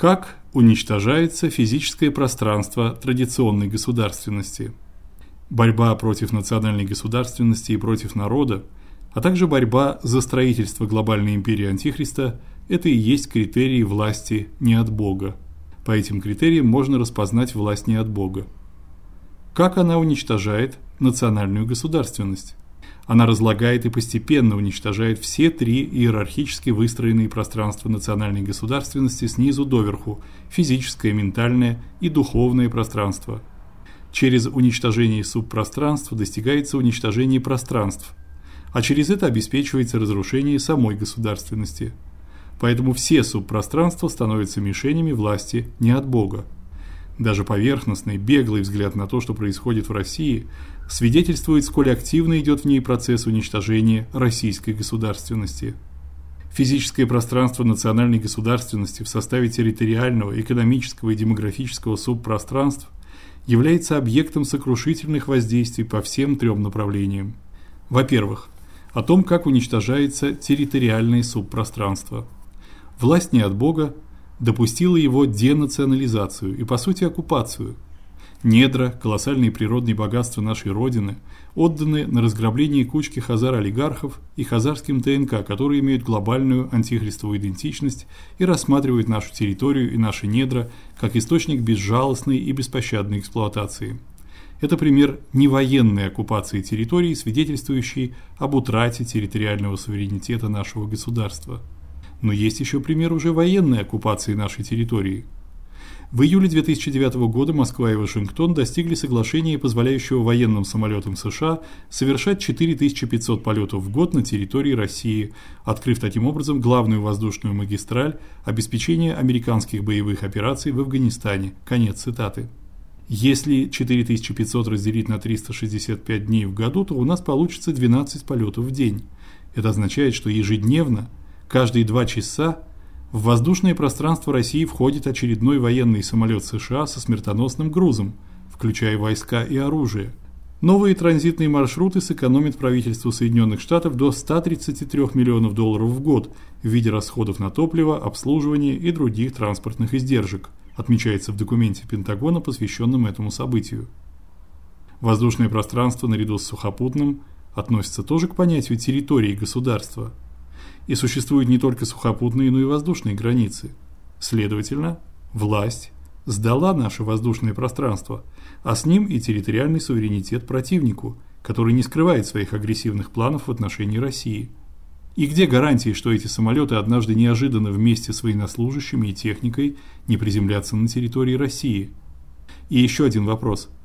Как уничтожается физическое пространство традиционной государственности? Борьба против национальной государственности и против народа, а также борьба за строительство глобальной империи Антихриста это и есть критерии власти не от Бога. По этим критериям можно распознать власть не от Бога. Как она уничтожает национальную государственность? Она разлагает и постепенно уничтожает все три иерархически выстроенные пространства национальной государственности снизу доверху: физическое, ментальное и духовное пространство. Через уничтожение субпространств достигается уничтожение пространств, а через это обеспечивается разрушение самой государственности. Поэтому все субпространства становятся мишенями власти не от Бога. Даже поверхностный, беглый взгляд на то, что происходит в России, свидетельствует, сколь активно идет в ней процесс уничтожения российской государственности. Физическое пространство национальной государственности в составе территориального, экономического и демографического субпространств является объектом сокрушительных воздействий по всем трем направлениям. Во-первых, о том, как уничтожается территориальное субпространство – Власть не от Бога допустила его денационализацию и по сути оккупацию. Недра, колоссальные природные богатства нашей родины отданы на разграбление кучки хазар-олигархов и хазарским ТНК, которые имеют глобальную антихристовую идентичность и рассматривают нашу территорию и наши недра как источник безжалостной и беспощадной эксплуатации. Это пример невоенной оккупации территории, свидетельствующий об утрате территориального суверенитета нашего государства. Но есть еще пример уже военной оккупации нашей территории. В июле 2009 года Москва и Вашингтон достигли соглашения, позволяющего военным самолетам США совершать 4500 полетов в год на территории России, открыв таким образом главную воздушную магистраль обеспечения американских боевых операций в Афганистане. Конец цитаты. Если 4500 разделить на 365 дней в году, то у нас получится 12 полетов в день. Это означает, что ежедневно Каждые два часа в воздушное пространство России входит очередной военный самолет США со смертоносным грузом, включая войска и оружие. Новые транзитные маршруты сэкономят правительству Соединенных Штатов до 133 миллионов долларов в год в виде расходов на топливо, обслуживание и других транспортных издержек, отмечается в документе Пентагона, посвященном этому событию. Воздушное пространство наряду с сухопутным относится тоже к понятию территории государства – и существуют не только сухопутные, но и воздушные границы. Следовательно, власть сдала наше воздушное пространство, а с ним и территориальный суверенитет противнику, который не скрывает своих агрессивных планов в отношении России. И где гарантии, что эти самолеты однажды неожиданно вместе с военнослужащими и техникой не приземлятся на территории России? И еще один вопрос –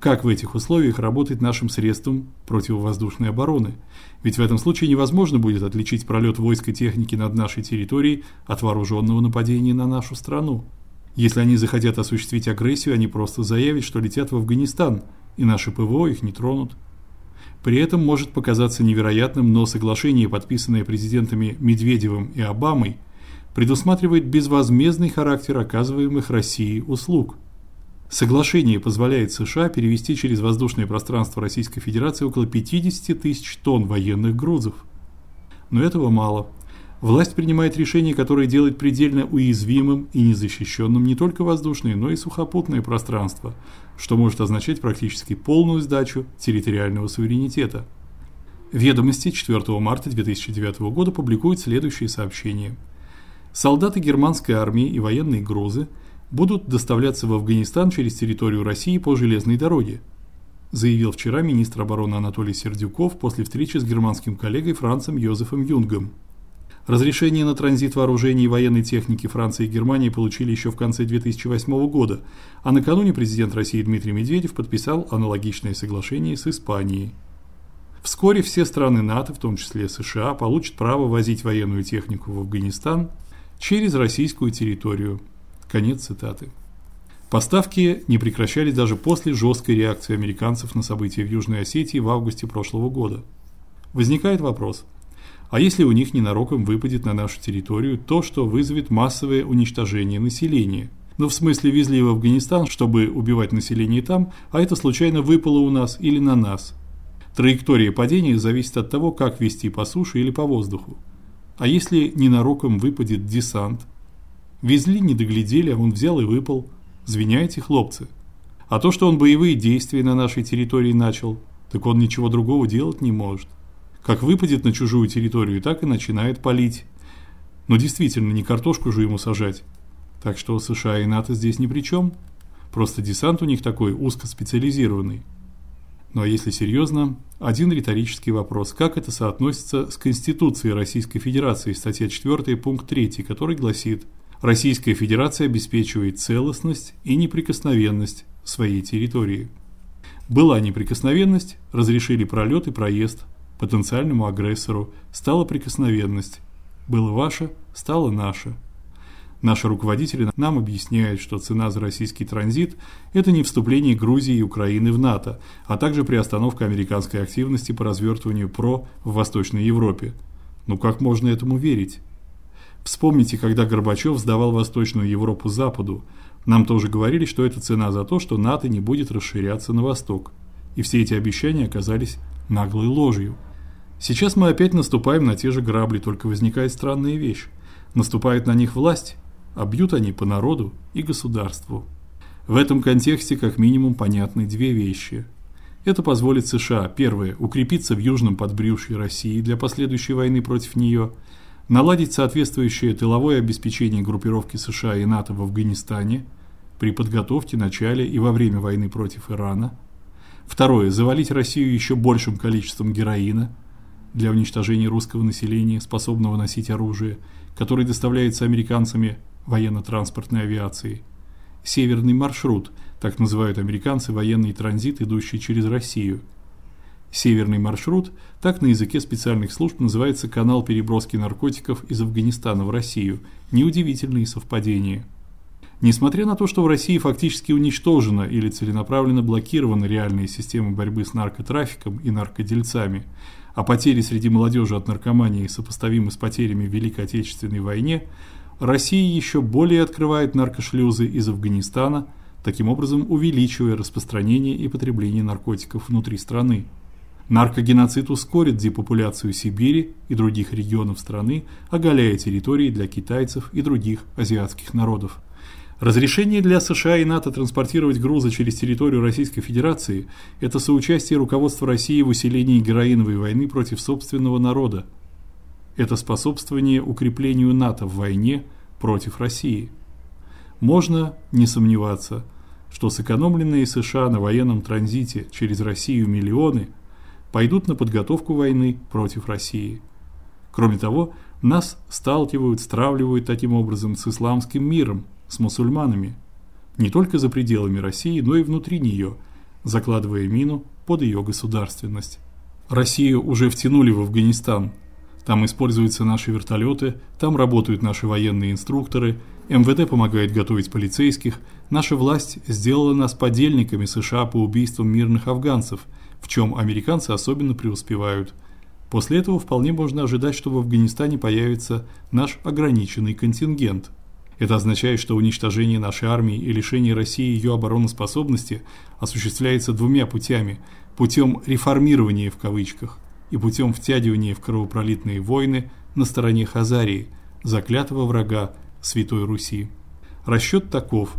как в этих условиях работать нашим средством противовоздушной обороны? Ведь в этом случае невозможно будет отличить пролет войск и техники над нашей территорией от вооруженного нападения на нашу страну. Если они захотят осуществить агрессию, они просто заявят, что летят в Афганистан, и наши ПВО их не тронут. При этом может показаться невероятным, но соглашение, подписанное президентами Медведевым и Обамой, предусматривает безвозмездный характер оказываемых России услуг – Соглашение позволяет США перевести через воздушное пространство Российской Федерации около 50 тысяч тонн военных грузов. Но этого мало. Власть принимает решение, которое делает предельно уязвимым и незащищенным не только воздушное, но и сухопутное пространство, что может означать практически полную сдачу территориального суверенитета. Ведомости 4 марта 2009 года публикуют следующее сообщение. Солдаты германской армии и военные грузы – будут доставляться в Афганистан через территорию России по железной дороге, заявил вчера министр обороны Анатолий Сердюков после встречи с германским коллегой Францем Йозефом Юнгом. Разрешение на транзит вооружений и военной техники Франция и Германия получили еще в конце 2008 года, а накануне президент России Дмитрий Медведев подписал аналогичное соглашение с Испанией. Вскоре все страны НАТО, в том числе США, получат право возить военную технику в Афганистан через российскую территорию. Конец цитаты. Поставки не прекращались даже после жесткой реакции американцев на события в Южной Осетии в августе прошлого года. Возникает вопрос: а если у них ненароком выпадет на нашу территорию то, что вызовет массовое уничтожение населения? Ну, в смысле, везли в Афганистан, чтобы убивать население там, а это случайно выпало у нас или на нас. Траектория падения зависит от того, как вести по суше или по воздуху. А если ненароком выпадет десант, Везли, не доглядели, а он взял и выпал. Звиняйте, хлопцы. А то, что он боевые действия на нашей территории начал, так он ничего другого делать не может. Как выпадет на чужую территорию, так и начинает палить. Но действительно, не картошку же ему сажать. Так что США и НАТО здесь ни при чем. Просто десант у них такой узкоспециализированный. Ну а если серьезно, один риторический вопрос: как это соотносится с Конституцией Российской Федерации, статья 4, пункт 3, который гласит: Российская Федерация обеспечивает целостность и неприкосновенность своей территории. Была неприкосновенность, разрешили пролет и проезд потенциальному агрессору, стала прикосновенность. Было ваше, стало наше. Наши руководители нам объясняют, что цена за российский транзит это не вступление Грузии и Украины в НАТО, а также приостановка американской активности по развертыванию ПРО в Восточной Европе. Ну как можно этому верить? Вспомните, когда Горбачев сдавал Восточную Европу Западу. Нам тоже говорили, что это цена за то, что НАТО не будет расширяться на восток. И все эти обещания оказались наглой ложью. Сейчас мы опять наступаем на те же грабли, только возникает странная вещь. Наступает на них власть, а бьют они по народу и государству. В этом контексте как минимум понятны две вещи. Это позволит США, первое, укрепиться в южном подбрюшье России для последующей войны против нее, наладить соответствующее тыловое обеспечение группировки США и НАТО в Афганистане при подготовке, начале и во время войны против Ирана. Второе завалить Россию еще большим количеством героина для уничтожения русского населения, способного носить оружие, который доставляется американцами военно-транспортной авиацией. Северный маршрут, так называют американцы военный транзит, идущий через Россию. Северный маршрут, так на языке специальных служб называется канал переброски наркотиков из Афганистана в Россию. Неудивительные совпадения. Несмотря на то, что в России фактически уничтожена или целенаправленно блокирована реальная система борьбы с наркотрафиком и наркодельцами, а потери среди молодежи от наркомании сопоставимы с потерями в Великой Отечественной войне, Россия еще более открывает наркошлюзы из Афганистана, таким образом увеличивая распространение и потребление наркотиков внутри страны. Наркогеноцид ускорит депопуляцию Сибири и других регионов страны, оголяя территории для китайцев и других азиатских народов. Разрешение для США и НАТО транспортировать грузы через территорию Российской Федерации это соучастие руководства России в усилении героиновой войны против собственного народа это способствование укреплению НАТО в войне против России. Можно не сомневаться, что сэкономленные США на военном транзите через Россию миллионы пойдут на подготовку войны против России. Кроме того, нас сталкивают, стравливают таким образом с исламским миром, с мусульманами, не только за пределами России, но и внутри нее, закладывая мину под ее государственность. Россию уже втянули в Афганистан – там используются наши вертолеты, там работают наши военные инструкторы, МВД помогает готовить полицейских. Наша власть сделала нас подельниками США по убийствам мирных афганцев, в чем американцы особенно преуспевают. После этого вполне можно ожидать, что в Афганистане появится наш ограниченный контингент. Это означает, что уничтожение нашей армии и лишение России ее обороноспособности осуществляется двумя путями: путем реформирования в кавычках – и путем втягивания в кровопролитные войны на стороне Хазарии, заклятого врага Святой Руси. Расчёт таков: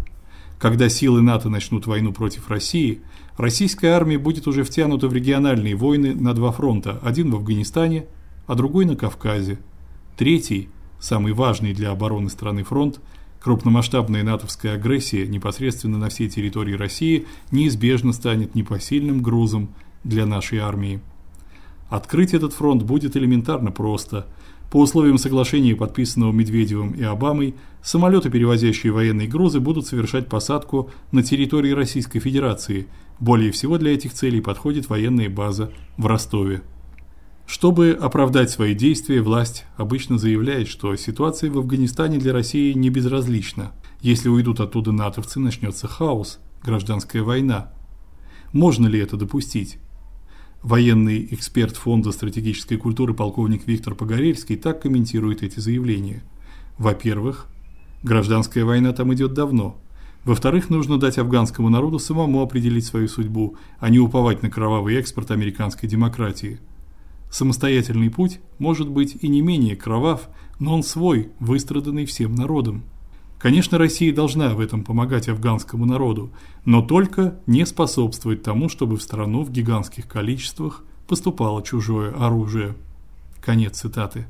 когда силы НАТО начнут войну против России, российская армия будет уже втянута в региональные войны на два фронта: один в Афганистане, а другой на Кавказе. Третий, самый важный для обороны страны фронт, крупномасштабная натовская агрессия непосредственно на всей территории России неизбежно станет непосильным грузом для нашей армии. Открыть этот фронт будет элементарно просто. По условиям соглашения, подписанного Медведевым и Обамой, самолеты, перевозящие военные грузы, будут совершать посадку на территории Российской Федерации. Более всего для этих целей подходит военная база в Ростове. Чтобы оправдать свои действия, власть обычно заявляет, что ситуация в Афганистане для России не безразлична. Если уйдут оттуда натовцы, начнется хаос, гражданская война. Можно ли это допустить? Военный эксперт Фонда стратегической культуры полковник Виктор Погорельский так комментирует эти заявления. Во-первых, гражданская война там идет давно. Во-вторых, нужно дать афганскому народу самому определить свою судьбу, а не уповать на кровавый экспорт американской демократии. Самостоятельный путь может быть и не менее кровав, но он свой, выстраданный всем народом. Конечно, Россия должна в этом помогать афганскому народу, но только не способствовать тому, чтобы в страну в гигантских количествах поступало чужое оружие. Конец цитаты.